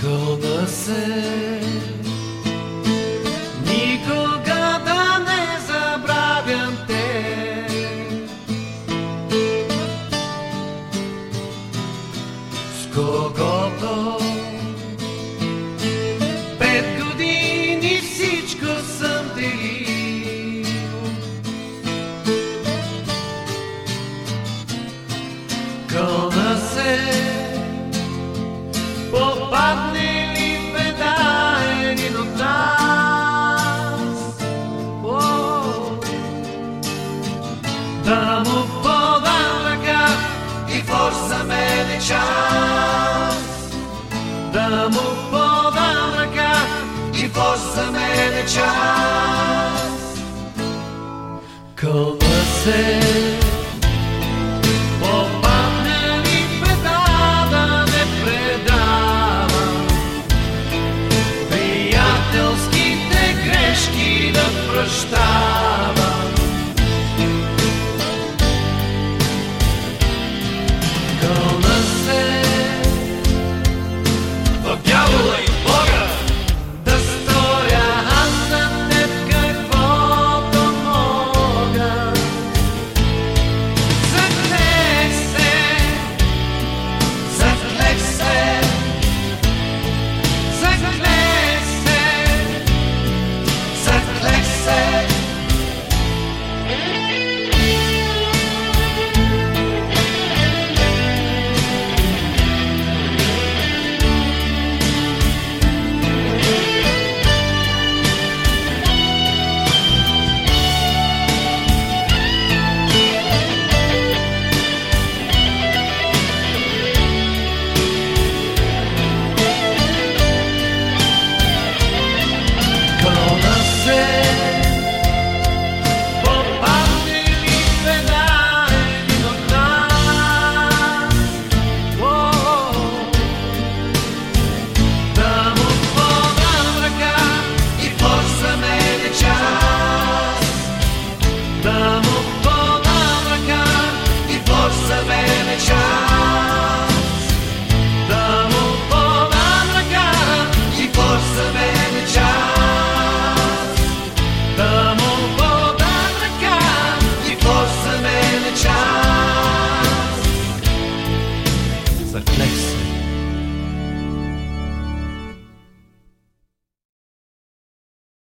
Кълна се Никога да не забравям те. С da mu i forza mediciana da mu pomaga i forza mediciana